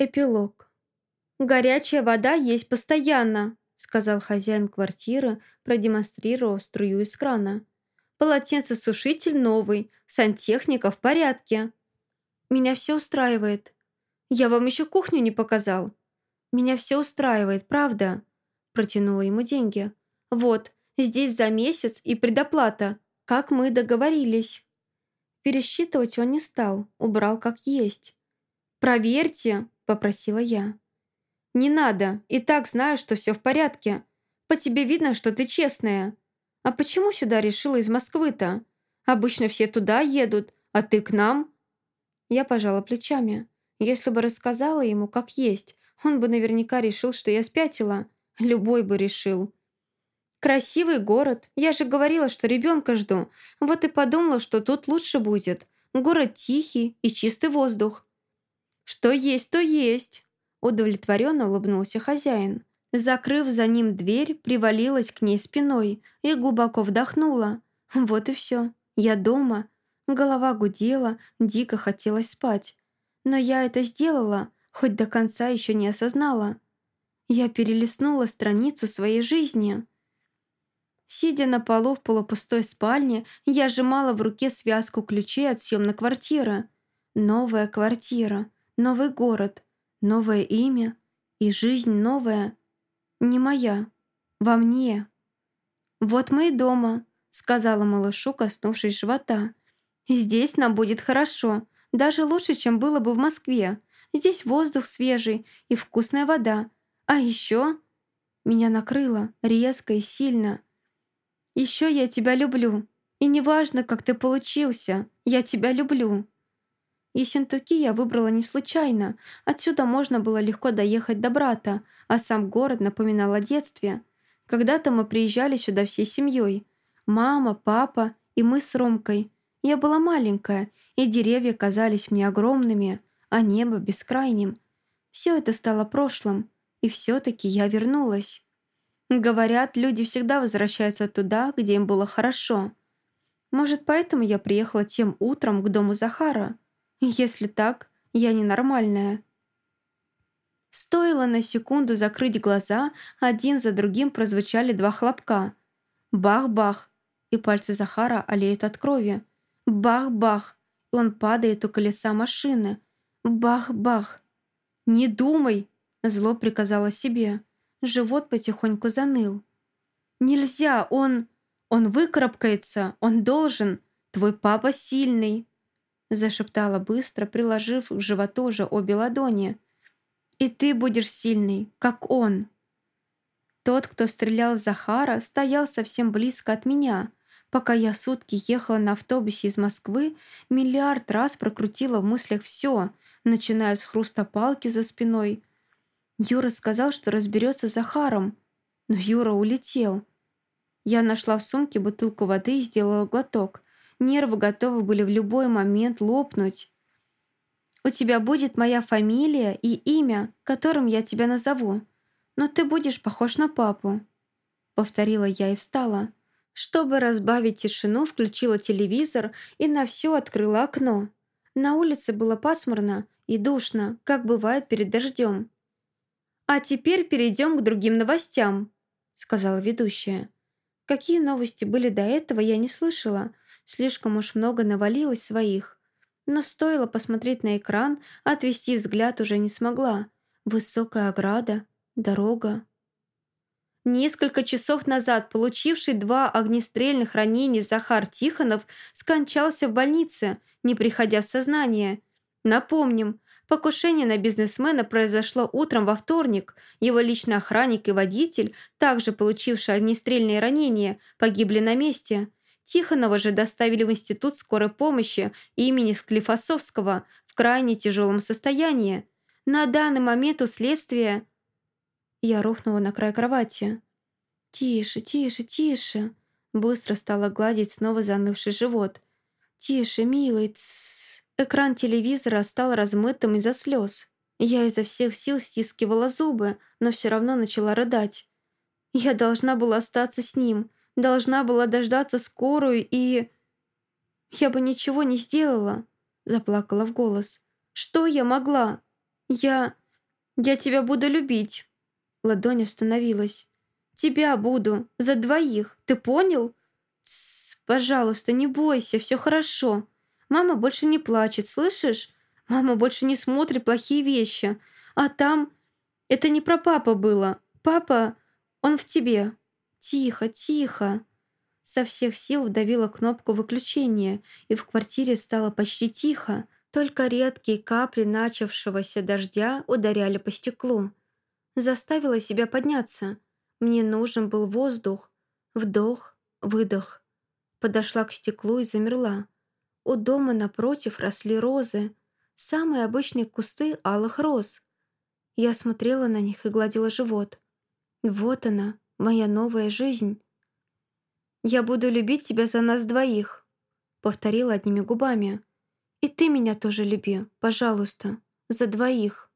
Эпилог. «Горячая вода есть постоянно», сказал хозяин квартиры, продемонстрировав струю из крана. «Полотенцесушитель новый, сантехника в порядке». «Меня все устраивает. Я вам еще кухню не показал». «Меня все устраивает, правда?» Протянула ему деньги. «Вот, здесь за месяц и предоплата, как мы договорились». Пересчитывать он не стал, убрал как есть. «Проверьте», попросила я. «Не надо, и так знаю, что все в порядке. По тебе видно, что ты честная. А почему сюда решила из Москвы-то? Обычно все туда едут, а ты к нам?» Я пожала плечами. Если бы рассказала ему, как есть, он бы наверняка решил, что я спятила. Любой бы решил. «Красивый город. Я же говорила, что ребенка жду. Вот и подумала, что тут лучше будет. Город тихий и чистый воздух. «Что есть, то есть!» Удовлетворенно улыбнулся хозяин. Закрыв за ним дверь, привалилась к ней спиной и глубоко вдохнула. Вот и все. Я дома. Голова гудела, дико хотелось спать. Но я это сделала, хоть до конца еще не осознала. Я перелистнула страницу своей жизни. Сидя на полу в полупустой спальне, я сжимала в руке связку ключей от съемной квартиры. Новая квартира. Новый город, новое имя и жизнь новая. Не моя, во мне. «Вот мы и дома», — сказала малышу, коснувшись живота. «Здесь нам будет хорошо, даже лучше, чем было бы в Москве. Здесь воздух свежий и вкусная вода. А еще...» Меня накрыло резко и сильно. «Еще я тебя люблю. И неважно, как ты получился, я тебя люблю». Ессентуки я выбрала не случайно. Отсюда можно было легко доехать до брата, а сам город напоминал о детстве. Когда-то мы приезжали сюда всей семьей. Мама, папа и мы с Ромкой. Я была маленькая, и деревья казались мне огромными, а небо бескрайним. Все это стало прошлым, и все-таки я вернулась. Говорят, люди всегда возвращаются туда, где им было хорошо. Может, поэтому я приехала тем утром к дому Захара – если так, я ненормальная. Стоило на секунду закрыть глаза, один за другим прозвучали два хлопка. Бах-бах, и пальцы Захара олеют от крови. Бах-бах, и он падает у колеса машины. Бах-бах. «Не думай!» – зло приказала себе. Живот потихоньку заныл. «Нельзя, он... Он выкарабкается, он должен. Твой папа сильный» зашептала быстро, приложив к животу уже обе ладони. «И ты будешь сильный, как он!» Тот, кто стрелял в Захара, стоял совсем близко от меня. Пока я сутки ехала на автобусе из Москвы, миллиард раз прокрутила в мыслях все, начиная с хруста палки за спиной. Юра сказал, что разберется с Захаром, но Юра улетел. Я нашла в сумке бутылку воды и сделала глоток – Нервы готовы были в любой момент лопнуть. «У тебя будет моя фамилия и имя, которым я тебя назову, но ты будешь похож на папу», — повторила я и встала. Чтобы разбавить тишину, включила телевизор и на все открыла окно. На улице было пасмурно и душно, как бывает перед дождем. «А теперь перейдем к другим новостям», — сказала ведущая. Какие новости были до этого, я не слышала, Слишком уж много навалилось своих. Но стоило посмотреть на экран, отвести взгляд уже не смогла. Высокая ограда, дорога. Несколько часов назад получивший два огнестрельных ранения Захар Тихонов скончался в больнице, не приходя в сознание. Напомним, покушение на бизнесмена произошло утром во вторник. Его личный охранник и водитель, также получившие огнестрельные ранения, погибли на месте. Тихонова же доставили в Институт скорой помощи имени Склифосовского в крайне тяжелом состоянии. На данный момент у следствия... Я рухнула на край кровати. «Тише, тише, тише!» Быстро стала гладить снова занывший живот. «Тише, милый, тссс!» Экран телевизора стал размытым из-за слез. Я изо всех сил стискивала зубы, но все равно начала рыдать. Я должна была остаться с ним, Должна была дождаться скорую и... Я бы ничего не сделала, заплакала в голос. Что я могла? Я... «Я тебя буду любить». Ладонь остановилась. «Тебя буду. За двоих. Ты понял?» «Тссс, пожалуйста, не бойся, все хорошо. Мама больше не плачет, слышишь? Мама больше не смотрит плохие вещи. А там... Это не про папа было. Папа, он в тебе. Тихо, тихо». Со всех сил вдавила кнопку выключения, и в квартире стало почти тихо, только редкие капли начавшегося дождя ударяли по стеклу. Заставила себя подняться. Мне нужен был воздух. Вдох, выдох. Подошла к стеклу и замерла. У дома напротив росли розы. Самые обычные кусты алых роз. Я смотрела на них и гладила живот. Вот она, моя новая жизнь. «Я буду любить тебя за нас двоих», — повторила одними губами. И ты меня тоже люби, пожалуйста, за двоих.